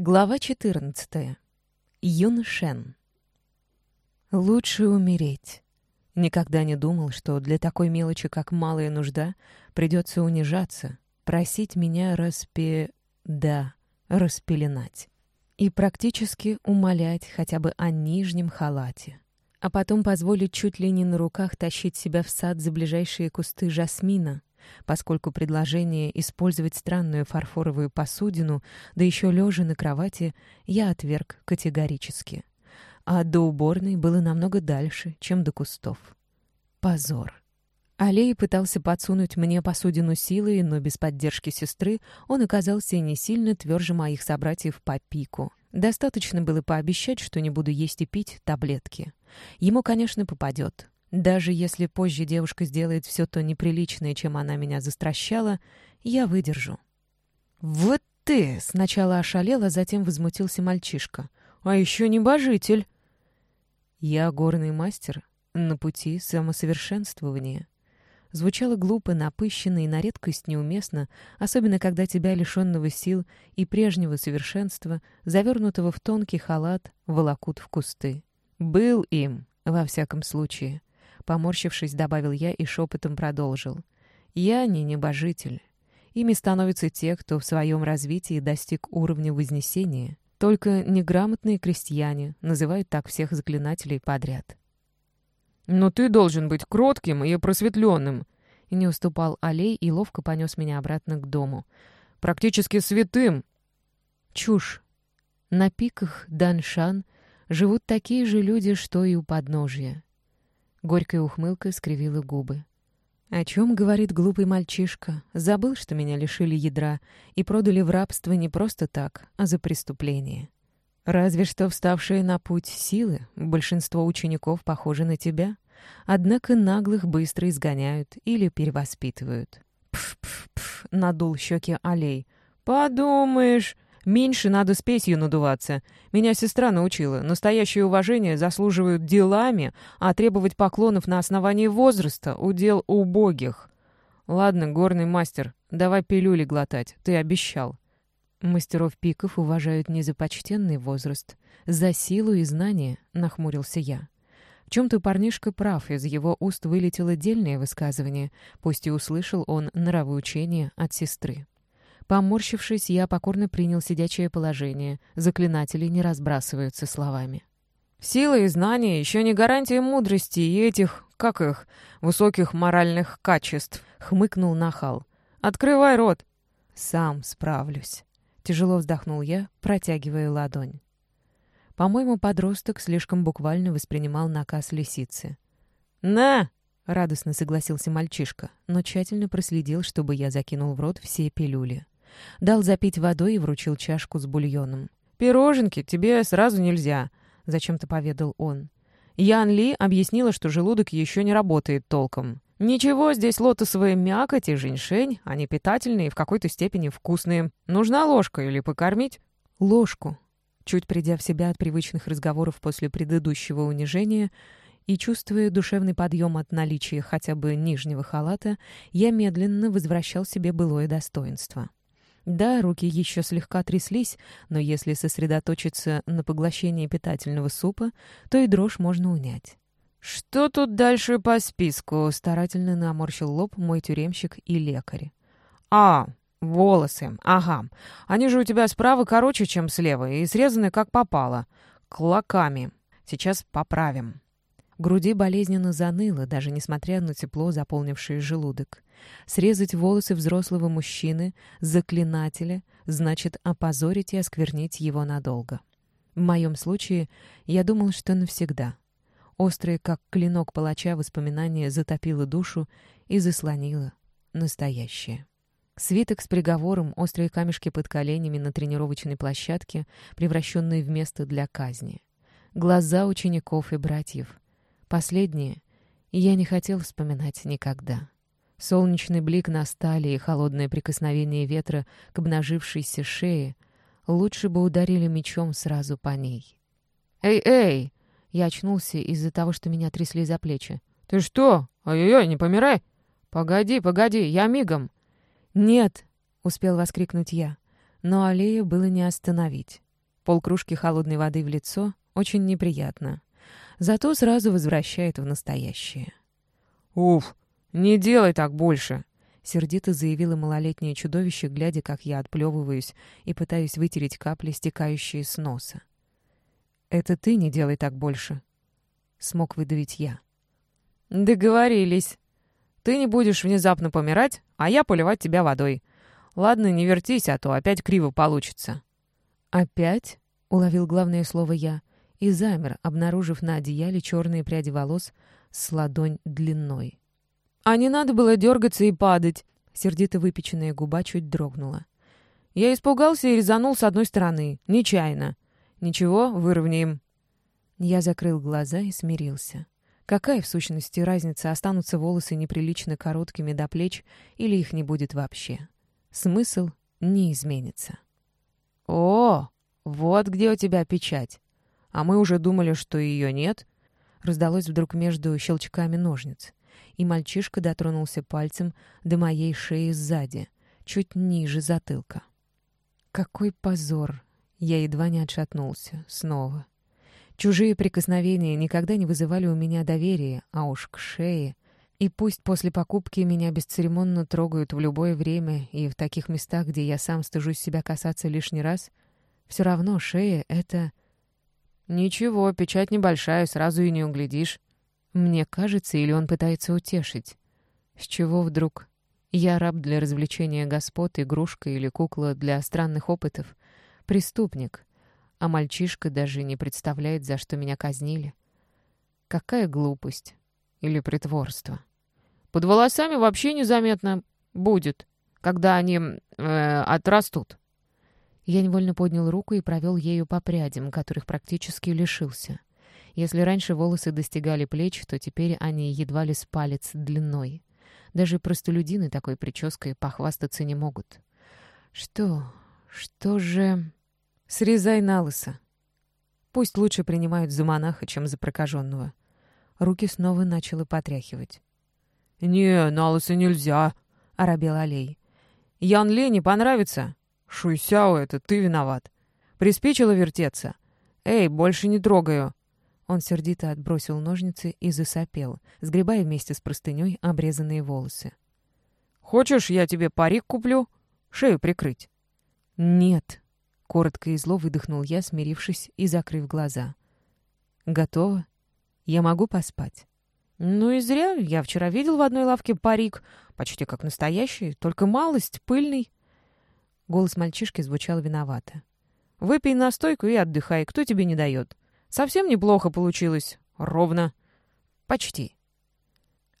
Глава 14. Юн Шен. Лучше умереть. Никогда не думал, что для такой мелочи, как малая нужда, придется унижаться, просить меня распе... да, распеленать. И практически умолять хотя бы о нижнем халате. А потом позволить чуть ли не на руках тащить себя в сад за ближайшие кусты жасмина, поскольку предложение использовать странную фарфоровую посудину, да еще лежа на кровати, я отверг категорически. А до уборной было намного дальше, чем до кустов. Позор. Алей пытался подсунуть мне посудину силой, но без поддержки сестры он оказался не сильно тверже моих собратьев по пику. Достаточно было пообещать, что не буду есть и пить таблетки. Ему, конечно, попадет. Даже если позже девушка сделает все то неприличное, чем она меня застращала, я выдержу. «Вот ты!» — сначала ошалел, а затем возмутился мальчишка. «А еще небожитель!» «Я горный мастер на пути самосовершенствования». Звучало глупо, напыщенно и на редкость неуместно, особенно когда тебя, лишенного сил и прежнего совершенства, завернутого в тонкий халат, волокут в кусты. Был им, во всяком случае. Поморщившись, добавил я и шепотом продолжил. «Я не небожитель. Ими становятся те, кто в своем развитии достиг уровня вознесения. Только неграмотные крестьяне называют так всех заклинателей подряд». «Но ты должен быть кротким и просветленным», не уступал Алей и ловко понес меня обратно к дому. «Практически святым!» Чушь. На пиках Даншан живут такие же люди, что и у подножья. Горькая ухмылка скривила губы. «О чем говорит глупый мальчишка? Забыл, что меня лишили ядра и продали в рабство не просто так, а за преступление. Разве что вставшие на путь силы, большинство учеников похожи на тебя. Однако наглых быстро изгоняют или перевоспитывают». «Пф-пф-пф», — надул щеки Алей. «Подумаешь...» Меньше надо спесью надуваться. Меня сестра научила. Настоящее уважение заслуживают делами, а требовать поклонов на основании возраста — удел убогих. Ладно, горный мастер, давай пилюли глотать, ты обещал. Мастеров пиков уважают не за почтенный возраст, за силу и знания, нахмурился я. В чем-то парнишка прав, из его уст вылетело дельное высказывание, пусть и услышал он нравоучение от сестры. Поморщившись, я покорно принял сидячее положение. Заклинатели не разбрасываются словами. «Сила и знания еще не гарантия мудрости и этих, как их, высоких моральных качеств», — хмыкнул Нахал. «Открывай рот». «Сам справлюсь», — тяжело вздохнул я, протягивая ладонь. По-моему, подросток слишком буквально воспринимал наказ лисицы. «На!» — радостно согласился мальчишка, но тщательно проследил, чтобы я закинул в рот все пилюли. Дал запить водой и вручил чашку с бульоном. «Пироженки тебе сразу нельзя», — зачем-то поведал он. Ян Ли объяснила, что желудок еще не работает толком. «Ничего, здесь лотосовая мякоть и женьшень, они питательные и в какой-то степени вкусные. Нужна ложка или покормить?» «Ложку». Чуть придя в себя от привычных разговоров после предыдущего унижения и чувствуя душевный подъем от наличия хотя бы нижнего халата, я медленно возвращал себе былое достоинство. Да, руки еще слегка тряслись, но если сосредоточиться на поглощении питательного супа, то и дрожь можно унять. «Что тут дальше по списку?» — старательно наморщил лоб мой тюремщик и лекарь. «А, волосы. Ага. Они же у тебя справа короче, чем слева, и срезаны как попало. Клоками. Сейчас поправим». Груди болезненно заныло, даже несмотря на тепло, заполнившее желудок. Срезать волосы взрослого мужчины, заклинателя, значит опозорить и осквернить его надолго. В моем случае я думал, что навсегда. Острые, как клинок палача, воспоминания затопило душу и заслонило настоящее. Свиток с приговором, острые камешки под коленями на тренировочной площадке, превращенные в место для казни. Глаза учеников и братьев. Последнее я не хотел вспоминать никогда. Солнечный блик на стали и холодное прикосновение ветра к обнажившейся шее лучше бы ударили мечом сразу по ней. «Эй, эй!» Я очнулся из-за того, что меня трясли за плечи. «Ты что? Ой-ой-ой, не помирай! Погоди, погоди, я мигом!» «Нет!» — успел воскликнуть я. Но аллею было не остановить. Полкружки холодной воды в лицо очень неприятно. Зато сразу возвращает в настоящее. «Уф, не делай так больше!» Сердито заявило малолетнее чудовище, глядя, как я отплевываюсь и пытаюсь вытереть капли, стекающие с носа. «Это ты не делай так больше», — смог выдавить я. «Договорились. Ты не будешь внезапно помирать, а я поливать тебя водой. Ладно, не вертись, а то опять криво получится». «Опять?» — уловил главное слово я и замер, обнаружив на одеяле черные пряди волос с ладонь длиной. «А не надо было дергаться и падать!» Сердито выпеченная губа чуть дрогнула. «Я испугался и резанул с одной стороны. Нечаянно. Ничего, выровняем». Я закрыл глаза и смирился. Какая, в сущности, разница, останутся волосы неприлично короткими до плеч или их не будет вообще? Смысл не изменится. «О, вот где у тебя печать. А мы уже думали, что ее нет». Раздалось вдруг между щелчками ножниц, и мальчишка дотронулся пальцем до моей шеи сзади, чуть ниже затылка. Какой позор! Я едва не отшатнулся. Снова. Чужие прикосновения никогда не вызывали у меня доверия, а уж к шее. И пусть после покупки меня бесцеремонно трогают в любое время и в таких местах, где я сам стыжусь себя касаться лишний раз, все равно шея — это... «Ничего, печать небольшая, сразу и не углядишь». Мне кажется, или он пытается утешить. С чего вдруг? Я раб для развлечения господ, игрушка или кукла для странных опытов. Преступник. А мальчишка даже не представляет, за что меня казнили. Какая глупость. Или притворство. Под волосами вообще незаметно будет, когда они э, отрастут. Я невольно поднял руку и провел ею по прядям, которых практически лишился. Если раньше волосы достигали плеч, то теперь они едва ли с палец длиной. Даже простолюдины такой прической похвастаться не могут. Что? Что же... Срезай на лысо. Пусть лучше принимают за монаха, чем за прокаженного. Руки снова начало потряхивать. «Не, на лысо нельзя», — оробел Алей. «Ян Ле не понравится. Шуйсяо, это ты виноват. Приспичило вертеться. Эй, больше не трогаю». Он сердито отбросил ножницы и засопел, сгребая вместе с простыней обрезанные волосы. «Хочешь, я тебе парик куплю? Шею прикрыть?» «Нет», — коротко и зло выдохнул я, смирившись и закрыв глаза. «Готово? Я могу поспать?» «Ну и зря. Я вчера видел в одной лавке парик, почти как настоящий, только малость, пыльный». Голос мальчишки звучал виновато. «Выпей настойку и отдыхай, кто тебе не дает. Совсем неплохо получилось. Ровно. Почти».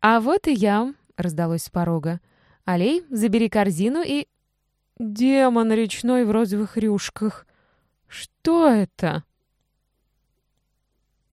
«А вот и я», — раздалось с порога. «Алей, забери корзину и...» «Демон речной в розовых рюшках! Что это?»